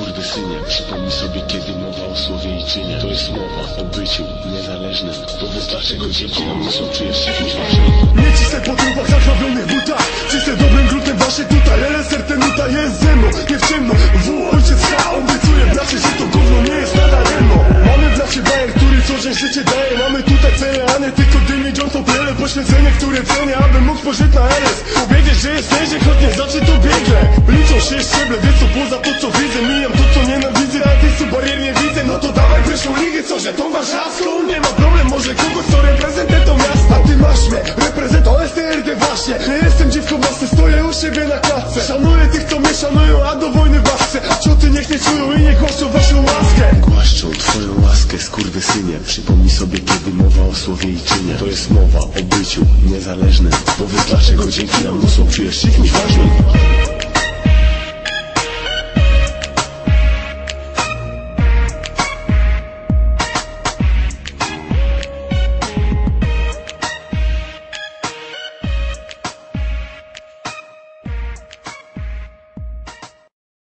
skurwysynie. Przypomnij sobie kiedy mowa o słowie i czynie. To jest mowa o byciu niezależnym. Powiedz dlaczego dzięki nam nie są czujesz się kimś ważnym Nie cisnę po trupach zakrwawionych butach Czyste dobrym gruntem wasze tutaj LSR ten nuta jest ze mną, nie w ciemno. W ojciec H obiecuje bracie, że to gówno nie jest nadaremno Mamy w naszej bajer, który co dzień życie daje. Mamy tutaj cele, a nie tylko dym idącą prelę Poświęcenie, które cenię, aby mógł spojrzeć na LS Powiedzieć, że jest nieźle, choć nie to Liczą się szczeble, więc to poza to co widzę Mijam to co nienawidzę, a tych co barier nie widzę No to dawaj pierwszą ligę, co, że tą warszawską? Nie ma problem, może kogoś co reprezentuje to miasto A ty masz mnie, reprezentuję STRD właśnie. Nie jestem dziwką masy, stoję u siebie na klatce. Szanuję tych co mnie szanują, a do wojny wachcę Cioty niech nie czują i nie głoszą waszą łaskę. Głaszczą twoją łaskę skurwysynie. Przypomnij sobie kiedy mowa o słowie i czynie To jest mowa o byciu niezależnym Powiedz dlaczego dzięki nam są czujesz się kimś ważnym